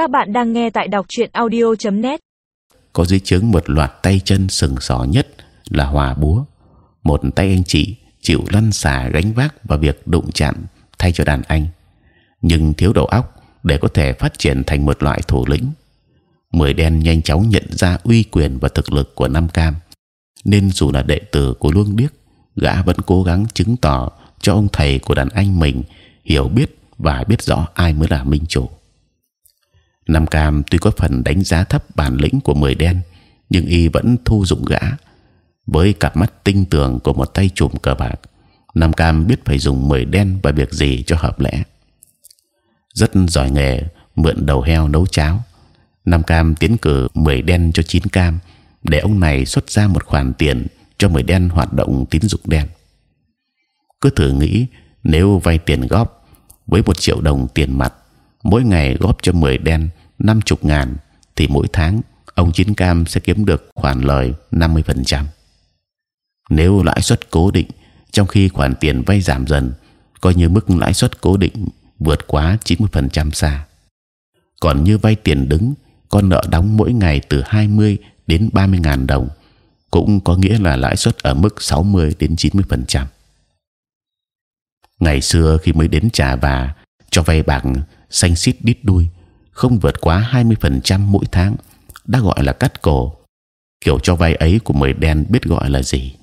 Các bạn đang nghe tại đọc truyện audio.net. Có dưới trướng một loạt tay chân sừng sỏ nhất là hòa búa, một tay anh chị chịu lăn xả gánh vác và việc đụng chạm thay cho đàn anh, nhưng thiếu đầu óc để có thể phát triển thành một loại thủ lĩnh. Mười đen nhanh chóng nhận ra uy quyền và thực lực của Nam Cam, nên dù là đệ tử của Luông Điếc, gã vẫn cố gắng chứng tỏ cho ông thầy của đàn anh mình hiểu biết và biết rõ ai mới là minh chủ. Nam Cam tuy có phần đánh giá thấp bản lĩnh của mười đen, nhưng y vẫn thu dụng gã với cặp mắt tinh tường của một tay chùm cờ bạc. Nam Cam biết phải dùng mười đen và việc gì cho hợp lẽ. Rất giỏi nghề mượn đầu heo nấu cháo. Nam Cam tiến cử mười đen cho chín cam để ông này xuất ra một khoản tiền cho mười đen hoạt động tín dụng đen. Cứ thử nghĩ nếu vay tiền góp với một triệu đồng tiền mặt mỗi ngày góp cho 10 đen năm chục ngàn thì mỗi tháng ông chín cam sẽ kiếm được khoản lời 50 phần trăm. Nếu lãi suất cố định trong khi khoản tiền vay giảm dần, coi như mức lãi suất cố định vượt quá 90 phần trăm xa. Còn như vay tiền đứng, con nợ đóng mỗi ngày từ 20 đến 30 ngàn đồng, cũng có nghĩa là lãi suất ở mức 60 đến 90 phần trăm. Ngày xưa khi mới đến trà và cho vay bạc xanh xít đít đuôi, không vượt quá 20% mỗi tháng, đã gọi là cắt cổ. Kiểu cho vay ấy của người đen biết gọi là gì?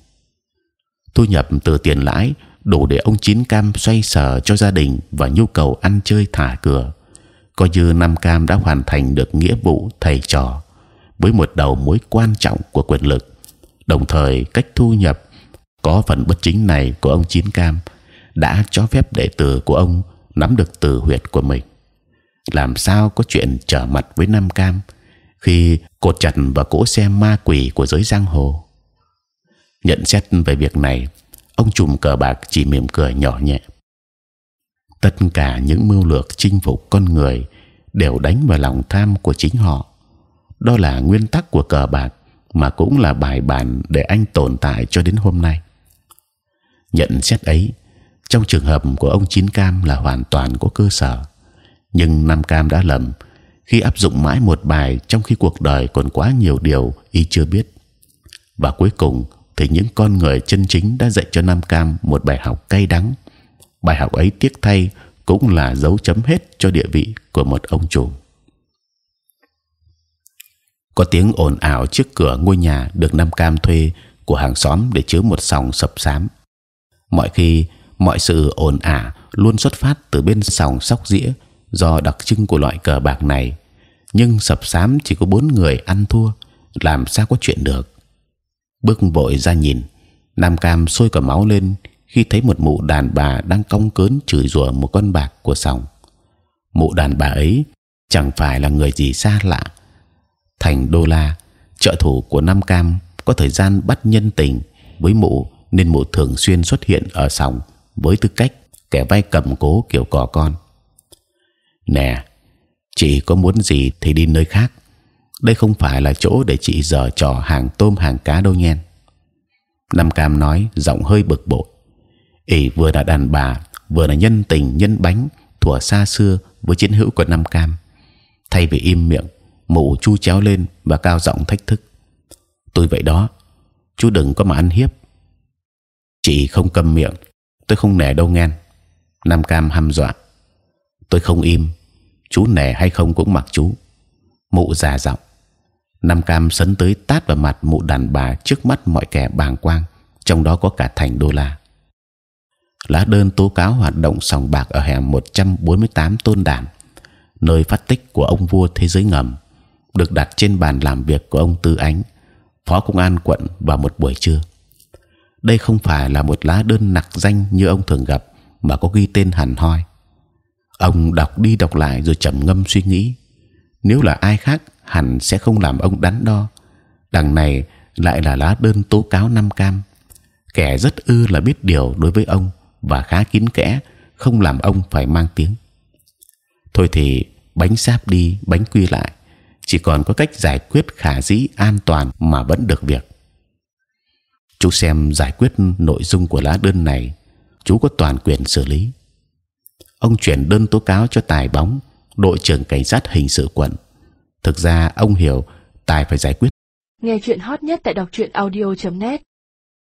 Thu nhập từ tiền lãi đủ để ông chín cam xoay sở cho gia đình và nhu cầu ăn chơi thả cửa. Coi như năm cam đã hoàn thành được nghĩa vụ thầy trò với một đầu mối quan trọng của quyền lực. Đồng thời cách thu nhập có phần bất chính này của ông chín cam đã cho phép đệ tử của ông nắm được từ huyệt của mình làm sao có chuyện trở mặt với Nam Cam khi cột chặt và cỗ xe ma quỷ của giới giang hồ. Nhận xét về việc này, ông trùm cờ bạc chỉ mỉm cười nhỏ nhẹ. Tất cả những mưu lược chinh phục con người đều đánh vào lòng tham của chính họ. Đó là nguyên tắc của cờ bạc mà cũng là bài bản để anh tồn tại cho đến hôm nay. Nhận xét ấy, trong trường hợp của ông Chín Cam là hoàn toàn có cơ sở nhưng Nam Cam đã lầm khi áp dụng mãi một bài trong khi cuộc đời còn quá nhiều điều y chưa biết và cuối cùng thì những con người chân chính đã dạy cho Nam Cam một bài học cay đắng. Bài học ấy tiếc thay cũng là dấu chấm hết cho địa vị của một ông chủ. Có tiếng ồn ào trước cửa ngôi nhà được Nam Cam thuê của hàng xóm để chứa một sòng sập sám. Mọi khi mọi sự ồn ả luôn xuất phát từ bên sòng sóc dĩa do đặc trưng của loại cờ bạc này. Nhưng sập sám chỉ có bốn người ăn thua, làm sao có chuyện được. Bước vội ra nhìn, nam cam sôi cả máu lên khi thấy một mụ đàn bà đang cong cớn chửi rủa một con bạc của sòng. Mụ đàn bà ấy chẳng phải là người gì xa lạ. Thành đô la, trợ thủ của nam cam, có thời gian bắt nhân tình với mụ nên mụ thường xuyên xuất hiện ở sòng với tư cách kẻ vay cầm cố kiểu cò con nè chị có muốn gì thì đi nơi khác đây không phải là chỗ để chị dở trò hàng tôm hàng cá đâu nhen Nam Cam nói giọng hơi bực bội. ỷ vừa là đàn bà vừa là nhân tình nhân bánh thuở xa xưa với chiến hữu của Nam Cam. Thay vì im miệng, mụ chu chéo lên và cao giọng thách thức. Tôi vậy đó, chú đừng có mà ăn hiếp. Chị không cầm miệng, tôi không nể đâu nhen. Nam Cam hăm dọa. Tôi không im, chú nè hay không cũng mặc chú. Mụ già giọng. Nam cam sấn tới tát vào mặt mụ đàn bà trước mắt mọi kẻ bàng quang, trong đó có cả thành đô la. Lá đơn tố cáo hoạt động sòng bạc ở hẻm 148 tôn đản nơi phát tích của ông vua thế giới ngầm, được đặt trên bàn làm việc của ông tư ánh, phó công an quận vào một buổi trưa. Đây không phải là một lá đơn nặc danh như ông thường gặp, mà có ghi tên hẳn hoi ông đọc đi đọc lại rồi trầm ngâm suy nghĩ. Nếu là ai khác, hẳn sẽ không làm ông đắn đo. Đằng này lại là lá đơn tố cáo năm cam. Kẻ rất ư là biết điều đối với ông và khá kín kẽ, không làm ông phải mang tiếng. Thôi thì bánh sáp đi, bánh quy lại. Chỉ còn có cách giải quyết khả dĩ an toàn mà vẫn được việc. Chú xem giải quyết nội dung của lá đơn này. Chú có toàn quyền xử lý ông chuyển đơn tố cáo cho tài bóng, đội trưởng cảnh sát hình sự quận. Thực ra, ông hiểu tài phải giải quyết. Nghe chuyện hot nhất tại đọc truyện audio.net